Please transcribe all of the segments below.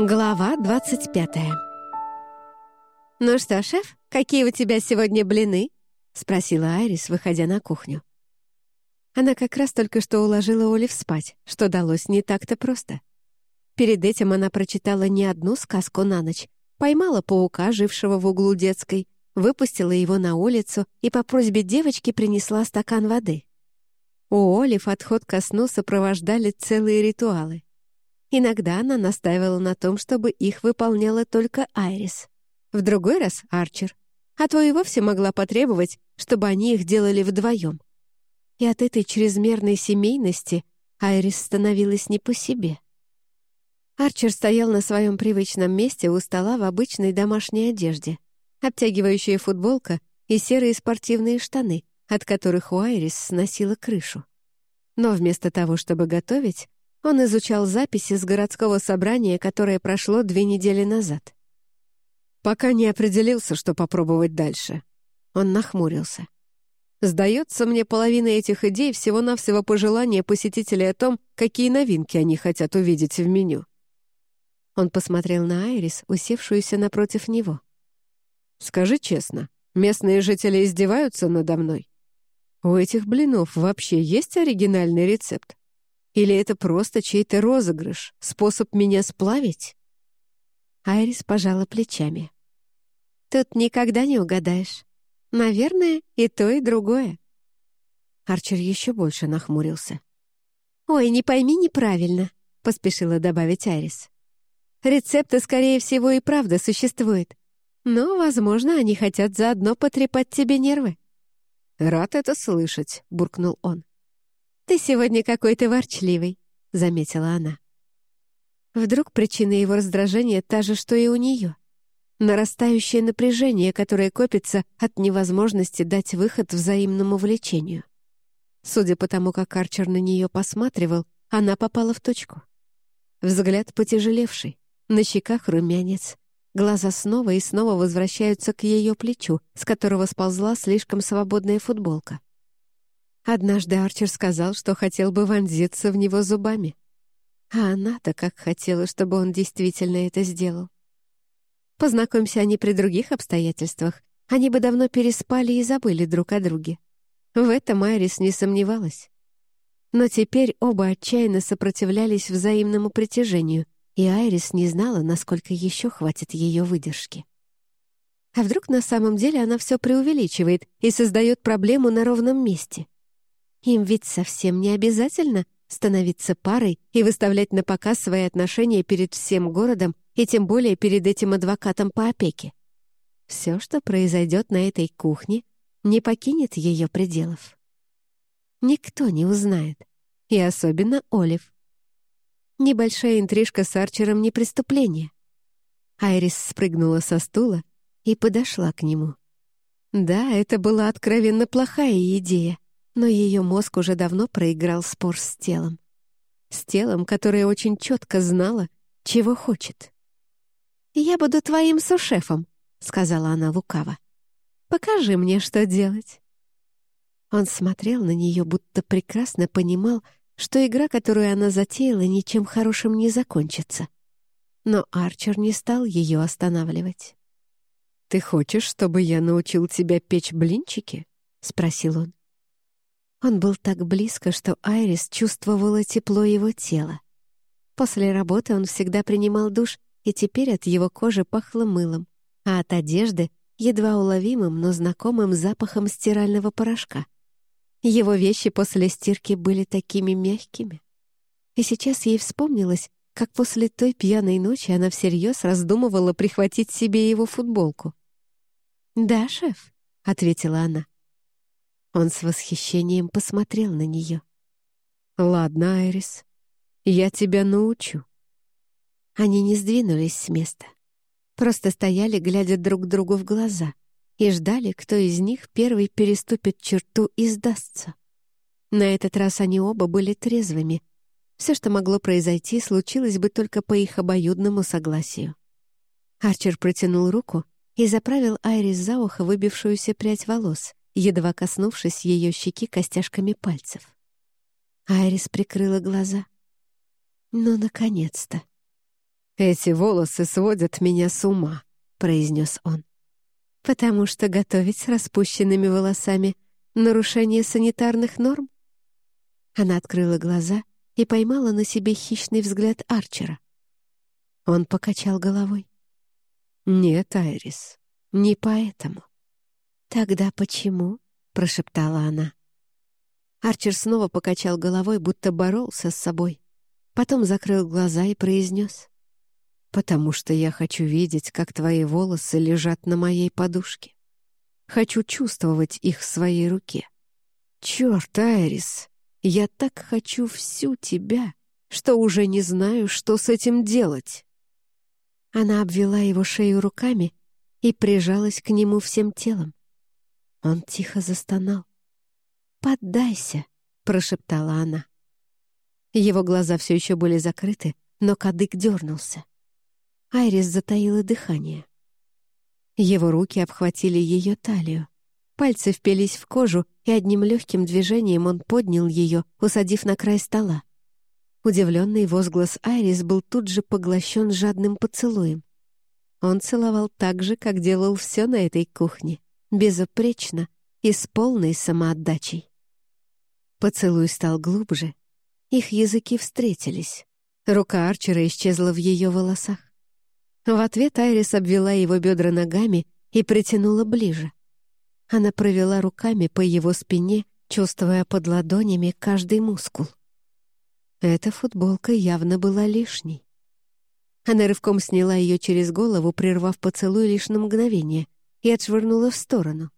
Глава 25 «Ну что, шеф, какие у тебя сегодня блины?» — спросила Айрис, выходя на кухню. Она как раз только что уложила Олив спать, что далось не так-то просто. Перед этим она прочитала не одну сказку на ночь, поймала паука, жившего в углу детской, выпустила его на улицу и по просьбе девочки принесла стакан воды. У Олив отход ко сну сопровождали целые ритуалы. Иногда она настаивала на том, чтобы их выполняла только Айрис. В другой раз — Арчер. А то и вовсе могла потребовать, чтобы они их делали вдвоем. И от этой чрезмерной семейности Айрис становилась не по себе. Арчер стоял на своем привычном месте у стола в обычной домашней одежде, обтягивающая футболка и серые спортивные штаны, от которых у Айрис сносила крышу. Но вместо того, чтобы готовить, он изучал записи с городского собрания, которое прошло две недели назад. Пока не определился, что попробовать дальше. Он нахмурился. Сдается мне, половина этих идей всего-навсего пожелания посетителей о том, какие новинки они хотят увидеть в меню. Он посмотрел на Айрис, усевшуюся напротив него. «Скажи честно, местные жители издеваются надо мной? У этих блинов вообще есть оригинальный рецепт? Или это просто чей-то розыгрыш, способ меня сплавить?» Айрис пожала плечами. «Тут никогда не угадаешь. Наверное, и то, и другое». Арчер еще больше нахмурился. «Ой, не пойми неправильно», — поспешила добавить Айрис. «Рецепты, скорее всего, и правда существуют. Но, возможно, они хотят заодно потрепать тебе нервы». «Рад это слышать», — буркнул он. «Ты сегодня какой-то ворчливый», — заметила она. Вдруг причина его раздражения та же, что и у нее. Нарастающее напряжение, которое копится от невозможности дать выход взаимному влечению. Судя по тому, как Арчер на нее посматривал, она попала в точку. Взгляд потяжелевший, на щеках румянец. Глаза снова и снова возвращаются к ее плечу, с которого сползла слишком свободная футболка. Однажды Арчер сказал, что хотел бы вонзиться в него зубами. А она-то как хотела, чтобы он действительно это сделал. Познакомься они при других обстоятельствах, они бы давно переспали и забыли друг о друге. В этом Айрис не сомневалась. Но теперь оба отчаянно сопротивлялись взаимному притяжению, и Айрис не знала, насколько еще хватит ее выдержки. А вдруг на самом деле она все преувеличивает и создает проблему на ровном месте? Им ведь совсем не обязательно становиться парой и выставлять на показ свои отношения перед всем городом и тем более перед этим адвокатом по опеке. Все, что произойдет на этой кухне, не покинет ее пределов. Никто не узнает, и особенно Олив. Небольшая интрижка с Арчером не преступление. Айрис спрыгнула со стула и подошла к нему. Да, это была откровенно плохая идея, но ее мозг уже давно проиграл спор с телом. С телом, которое очень четко знало, чего хочет. «Я буду твоим сушефом», — сказала она лукаво. «Покажи мне, что делать». Он смотрел на нее, будто прекрасно понимал, что игра, которую она затеяла, ничем хорошим не закончится. Но Арчер не стал ее останавливать. «Ты хочешь, чтобы я научил тебя печь блинчики?» — спросил он. Он был так близко, что Айрис чувствовала тепло его тела. После работы он всегда принимал душ, и теперь от его кожи пахло мылом, а от одежды — едва уловимым, но знакомым запахом стирального порошка. Его вещи после стирки были такими мягкими. И сейчас ей вспомнилось, как после той пьяной ночи она всерьез раздумывала прихватить себе его футболку. «Да, шеф», — ответила она. Он с восхищением посмотрел на нее. «Ладно, Айрис, я тебя научу». Они не сдвинулись с места. Просто стояли, глядя друг другу в глаза, и ждали, кто из них первый переступит черту и сдастся. На этот раз они оба были трезвыми. Все, что могло произойти, случилось бы только по их обоюдному согласию. Арчер протянул руку и заправил Айрис за ухо выбившуюся прядь волос, едва коснувшись ее щеки костяшками пальцев. Айрис прикрыла глаза. «Ну, наконец-то!» «Эти волосы сводят меня с ума», — произнес он. «Потому что готовить с распущенными волосами — нарушение санитарных норм?» Она открыла глаза и поймала на себе хищный взгляд Арчера. Он покачал головой. «Нет, Айрис, не поэтому». «Тогда почему?» — прошептала она. Арчер снова покачал головой, будто боролся с собой. Потом закрыл глаза и произнес. «Потому что я хочу видеть, как твои волосы лежат на моей подушке. Хочу чувствовать их в своей руке. Черт, Айрис, я так хочу всю тебя, что уже не знаю, что с этим делать». Она обвела его шею руками и прижалась к нему всем телом. Он тихо застонал. «Поддайся», — прошептала она. Его глаза все еще были закрыты, но кадык дернулся. Айрис затаила дыхание. Его руки обхватили ее талию. Пальцы впились в кожу, и одним легким движением он поднял ее, усадив на край стола. Удивленный возглас Айрис был тут же поглощен жадным поцелуем. Он целовал так же, как делал все на этой кухне безупречно и с полной самоотдачей. Поцелуй стал глубже. Их языки встретились. Рука Арчера исчезла в ее волосах. В ответ Айрис обвела его бедра ногами и притянула ближе. Она провела руками по его спине, чувствуя под ладонями каждый мускул. Эта футболка явно была лишней. Она рывком сняла ее через голову, прервав поцелуй лишь на мгновение — и отшвырнула в сторону.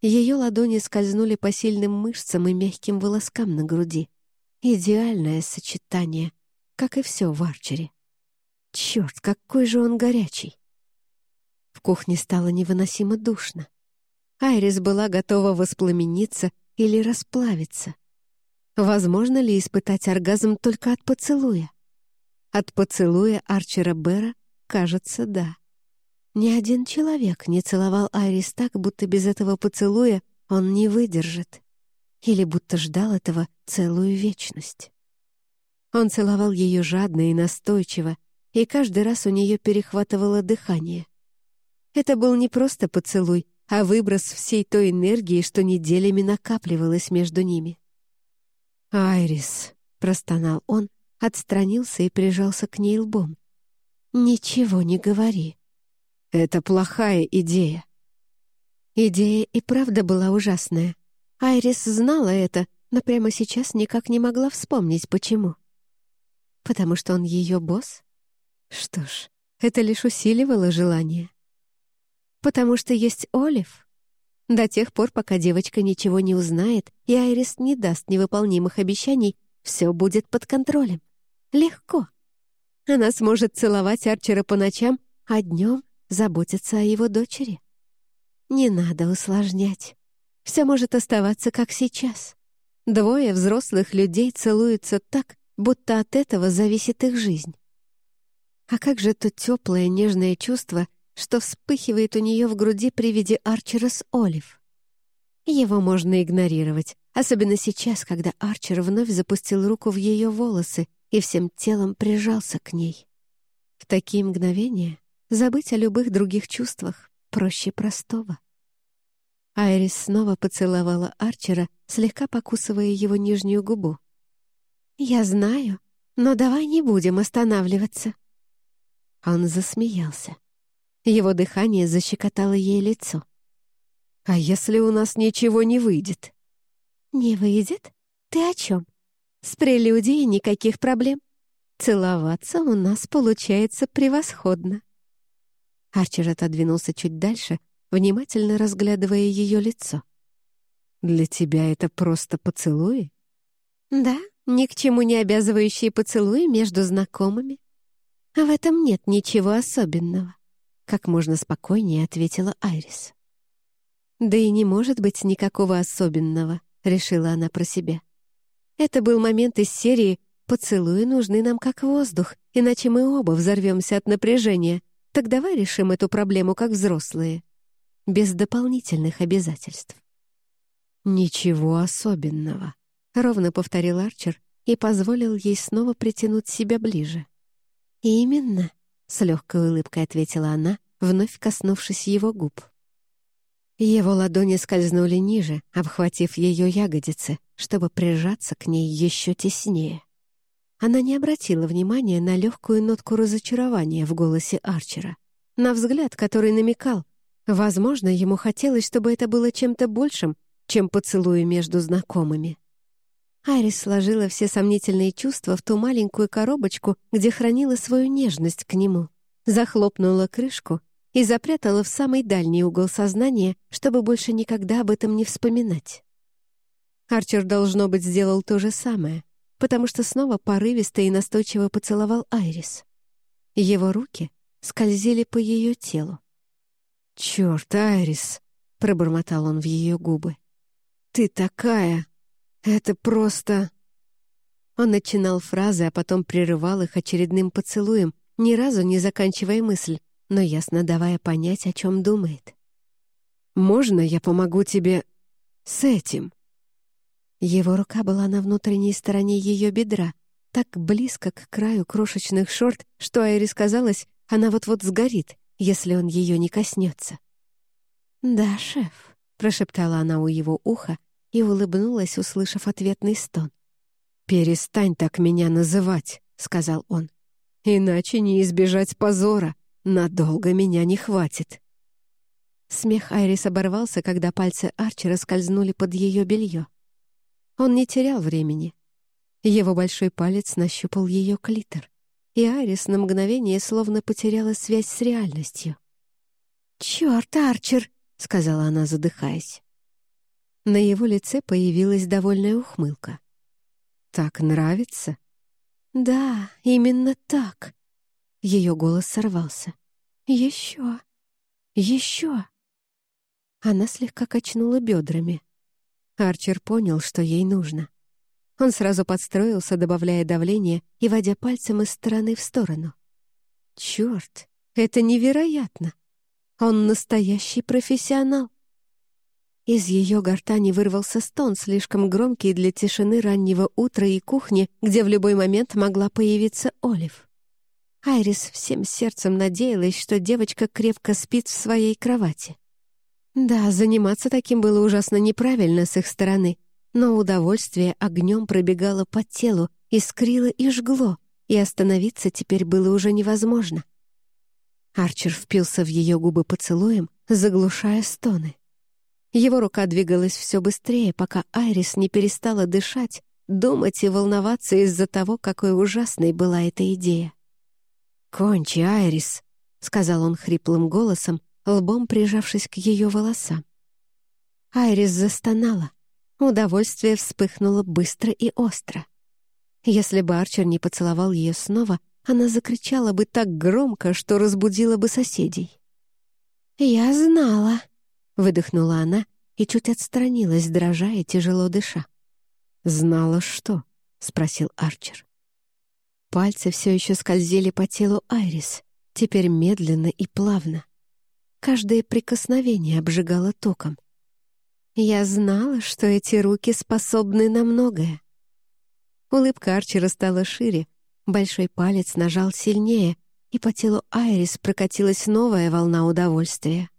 Ее ладони скользнули по сильным мышцам и мягким волоскам на груди. Идеальное сочетание, как и все в Арчере. Черт, какой же он горячий! В кухне стало невыносимо душно. Айрис была готова воспламениться или расплавиться. Возможно ли испытать оргазм только от поцелуя? От поцелуя Арчера Бера, кажется, да. Ни один человек не целовал Айрис так, будто без этого поцелуя он не выдержит. Или будто ждал этого целую вечность. Он целовал ее жадно и настойчиво, и каждый раз у нее перехватывало дыхание. Это был не просто поцелуй, а выброс всей той энергии, что неделями накапливалось между ними. «Айрис», — простонал он, отстранился и прижался к ней лбом. «Ничего не говори», это плохая идея. Идея и правда была ужасная. Айрис знала это, но прямо сейчас никак не могла вспомнить, почему. Потому что он ее босс? Что ж, это лишь усиливало желание. Потому что есть Олив. До тех пор, пока девочка ничего не узнает, и Айрис не даст невыполнимых обещаний, все будет под контролем. Легко. Она сможет целовать Арчера по ночам, а днем заботиться о его дочери. Не надо усложнять. Все может оставаться как сейчас. Двое взрослых людей целуются так, будто от этого зависит их жизнь. А как же то теплое, нежное чувство, что вспыхивает у нее в груди при виде Арчера с Олив? Его можно игнорировать, особенно сейчас, когда Арчер вновь запустил руку в ее волосы и всем телом прижался к ней. В такие мгновения Забыть о любых других чувствах проще простого. Айрис снова поцеловала Арчера, слегка покусывая его нижнюю губу. «Я знаю, но давай не будем останавливаться». Он засмеялся. Его дыхание защекотало ей лицо. «А если у нас ничего не выйдет?» «Не выйдет? Ты о чем? С прелюдией никаких проблем. Целоваться у нас получается превосходно». Арчер отодвинулся чуть дальше, внимательно разглядывая ее лицо. «Для тебя это просто поцелуи?» «Да, ни к чему не обязывающие поцелуи между знакомыми. А в этом нет ничего особенного», — как можно спокойнее ответила Айрис. «Да и не может быть никакого особенного», — решила она про себя. Это был момент из серии «Поцелуи нужны нам как воздух, иначе мы оба взорвемся от напряжения», так давай решим эту проблему как взрослые, без дополнительных обязательств. «Ничего особенного», — ровно повторил Арчер и позволил ей снова притянуть себя ближе. «Именно», с легкой улыбкой ответила она, вновь коснувшись его губ. Его ладони скользнули ниже, обхватив ее ягодицы, чтобы прижаться к ней еще теснее. Она не обратила внимания на легкую нотку разочарования в голосе Арчера, на взгляд, который намекал. Возможно, ему хотелось, чтобы это было чем-то большим, чем поцелуи между знакомыми. Арис сложила все сомнительные чувства в ту маленькую коробочку, где хранила свою нежность к нему, захлопнула крышку и запрятала в самый дальний угол сознания, чтобы больше никогда об этом не вспоминать. Арчер, должно быть, сделал то же самое, потому что снова порывисто и настойчиво поцеловал Айрис. Его руки скользили по ее телу. «Черт, Айрис!» — пробормотал он в ее губы. «Ты такая! Это просто...» Он начинал фразы, а потом прерывал их очередным поцелуем, ни разу не заканчивая мысль, но ясно давая понять, о чем думает. «Можно я помогу тебе с этим?» Его рука была на внутренней стороне ее бедра, так близко к краю крошечных шорт, что Айрис казалось, она вот-вот сгорит, если он ее не коснется. «Да, шеф», — прошептала она у его уха и улыбнулась, услышав ответный стон. «Перестань так меня называть», — сказал он. «Иначе не избежать позора. Надолго меня не хватит». Смех Айрис оборвался, когда пальцы Арчера скользнули под ее белье. Он не терял времени. Его большой палец нащупал ее клитор, и Арис на мгновение словно потеряла связь с реальностью. «Чёрт, Арчер!» — сказала она, задыхаясь. На его лице появилась довольная ухмылка. «Так нравится?» «Да, именно так». Ее голос сорвался. «Еще! Еще!» Она слегка качнула бедрами. Арчер понял, что ей нужно. Он сразу подстроился, добавляя давление и водя пальцем из стороны в сторону. Черт, это невероятно! Он настоящий профессионал. Из ее гортани вырвался стон, слишком громкий для тишины раннего утра и кухни, где в любой момент могла появиться Олив. Айрис всем сердцем надеялась, что девочка крепко спит в своей кровати. Да, заниматься таким было ужасно неправильно с их стороны, но удовольствие огнем пробегало по телу, искрило и жгло, и остановиться теперь было уже невозможно. Арчер впился в ее губы поцелуем, заглушая стоны. Его рука двигалась все быстрее, пока Айрис не перестала дышать, думать и волноваться из-за того, какой ужасной была эта идея. «Кончи, Айрис», — сказал он хриплым голосом, лбом прижавшись к ее волосам. Айрис застонала. Удовольствие вспыхнуло быстро и остро. Если бы Арчер не поцеловал ее снова, она закричала бы так громко, что разбудила бы соседей. «Я знала», — выдохнула она и чуть отстранилась, дрожа и тяжело дыша. «Знала что?» — спросил Арчер. Пальцы все еще скользили по телу Айрис, теперь медленно и плавно. Каждое прикосновение обжигало током. Я знала, что эти руки способны на многое. Улыбка Арчера стала шире, большой палец нажал сильнее, и по телу Айрис прокатилась новая волна удовольствия.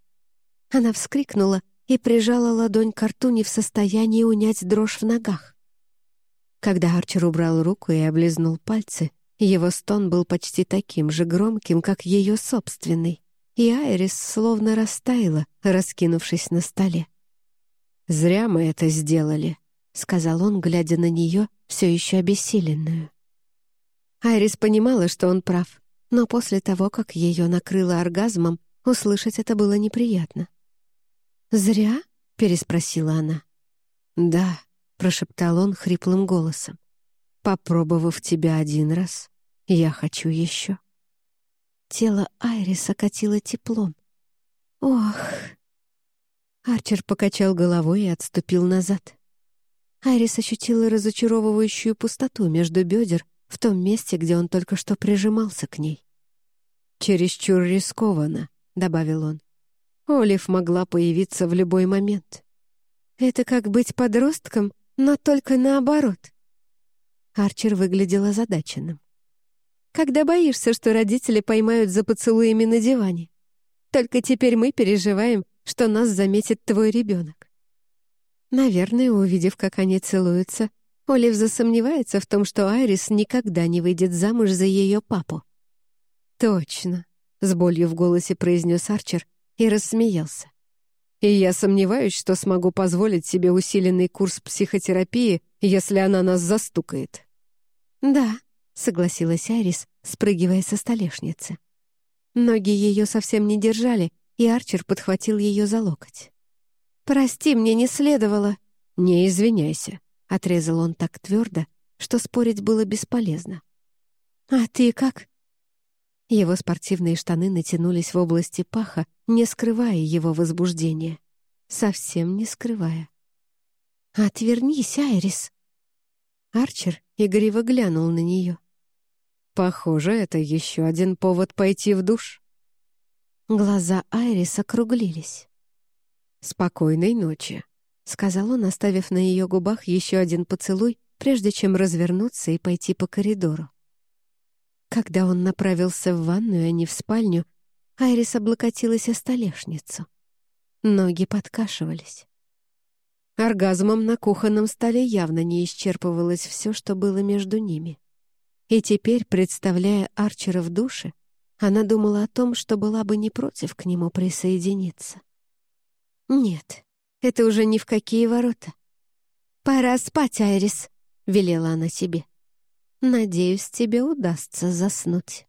Она вскрикнула и прижала ладонь к рту не в состоянии унять дрожь в ногах. Когда Арчер убрал руку и облизнул пальцы, его стон был почти таким же громким, как ее собственный и Айрис словно растаяла, раскинувшись на столе. «Зря мы это сделали», — сказал он, глядя на нее, все еще обессиленную. Айрис понимала, что он прав, но после того, как ее накрыло оргазмом, услышать это было неприятно. «Зря?» — переспросила она. «Да», — прошептал он хриплым голосом. «Попробовав тебя один раз, я хочу еще». Тело Айриса катило теплом. «Ох!» Арчер покачал головой и отступил назад. Айрис ощутила разочаровывающую пустоту между бедер в том месте, где он только что прижимался к ней. «Чересчур рискованно», — добавил он. Олив могла появиться в любой момент. «Это как быть подростком, но только наоборот». Арчер выглядел озадаченным. Когда боишься, что родители поймают за поцелуями на диване. Только теперь мы переживаем, что нас заметит твой ребенок. Наверное, увидев, как они целуются, Олив засомневается в том, что Айрис никогда не выйдет замуж за ее папу. «Точно», — с болью в голосе произнес Арчер и рассмеялся. «И я сомневаюсь, что смогу позволить себе усиленный курс психотерапии, если она нас застукает». «Да», — согласилась Айрис, спрыгивая со столешницы. Ноги ее совсем не держали, и Арчер подхватил ее за локоть. «Прости, мне не следовало». «Не извиняйся», — отрезал он так твердо, что спорить было бесполезно. «А ты как?» Его спортивные штаны натянулись в области паха, не скрывая его возбуждения. Совсем не скрывая. «Отвернись, Айрис!» Арчер игриво глянул на нее. «Похоже, это еще один повод пойти в душ». Глаза Айрис округлились. «Спокойной ночи», — сказал он, оставив на ее губах еще один поцелуй, прежде чем развернуться и пойти по коридору. Когда он направился в ванную, а не в спальню, Айрис облокотилась о столешницу. Ноги подкашивались. Оргазмом на кухонном столе явно не исчерпывалось все, что было между ними. И теперь, представляя Арчера в душе, она думала о том, что была бы не против к нему присоединиться. Нет, это уже ни в какие ворота. «Пора спать, Айрис», — велела она себе. «Надеюсь, тебе удастся заснуть».